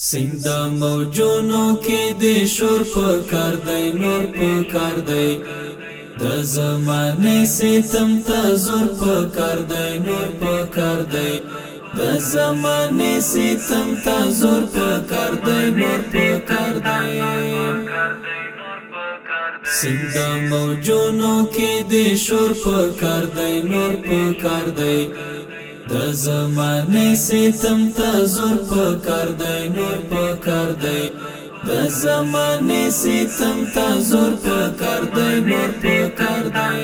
سند موجونو کې د شور په کار دی نور په کار دی د زمانه ستم ته زور په کار دی نور په کار دی د زمانه ستم ته زور په کار دی نور په کار دی سند موجونو کې د شور په کار دی نور په کار دی د زمانه ستم ته زور پکار دی نور پکار دی د زمانه ستم ته زور پکار دی نور پکار دی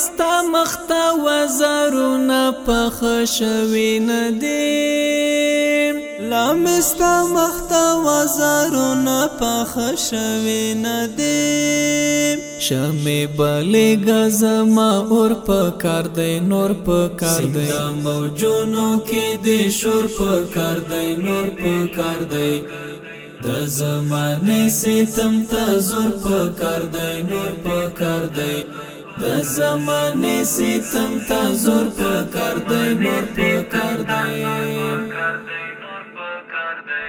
ستا مخته وزرونه پخ شوي نه دي لام ستا مخته وزرونه پخ شوي نه دي شمې بلې غزما اور په کار دی نور په کار دی موجونو کې دی شور په کار دی نور په کار دی د زمانه ستم ته زور په کار دی نور په کار دی د زمانه ستم تا زور په کار دی نور په کار دی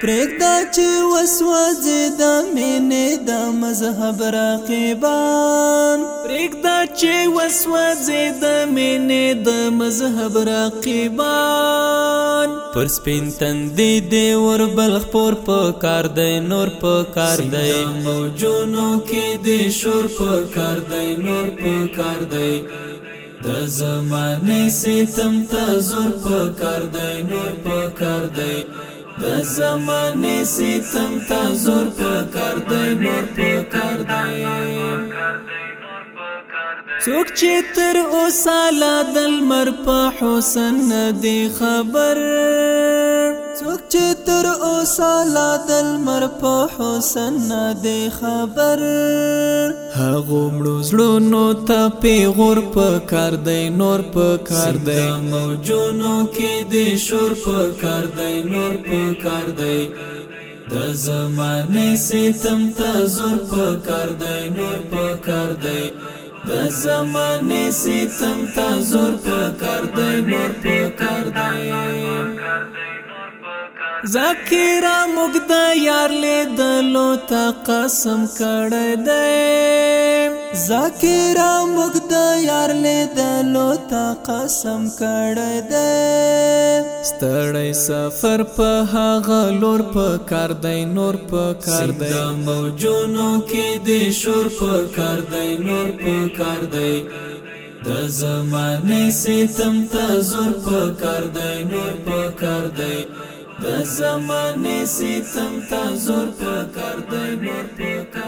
پرېږدا چې وسوځي د مینې د مذهب رقیبان پرېږدا چې وسوځي د مینې د مذهب رقیبان پر سپین تندې دی ور بلخ پور په کار دی نور په کار دی موجونو کې دی شور په کار دی نور په کار دی د زمانه ستم ته زور په کار دی نور په کار دی د زمانه ستم ته زور په کار دی نور په کار دی څوک چې تر اوسه لا دل مر په حسن دی خبر څوک چې تر اوسه لا دل مر په حسن دی خبر هغه مړوزړو نو ته پیغور په کار دی نور په کار دی موجونو کې دی شور په کار دی نور په کار دی د زمانه ستم ته زور په کار دی نور په کار دی د زمانه ستم تا زور په کار دی نور په کار دی ذکر مګدا یار له دلو تا قسم کړه دی ذکر موږ د یار لیدلو ته قسم کړی دی ستړی سفر په هغه لور په کار دی نور په کار دی موجونو کې د شور په کار دی نور په کار دی د زمانه ستم ته زور په کار دی نور په کار دی د زمانه ستم ته زور په کار دی نور په کار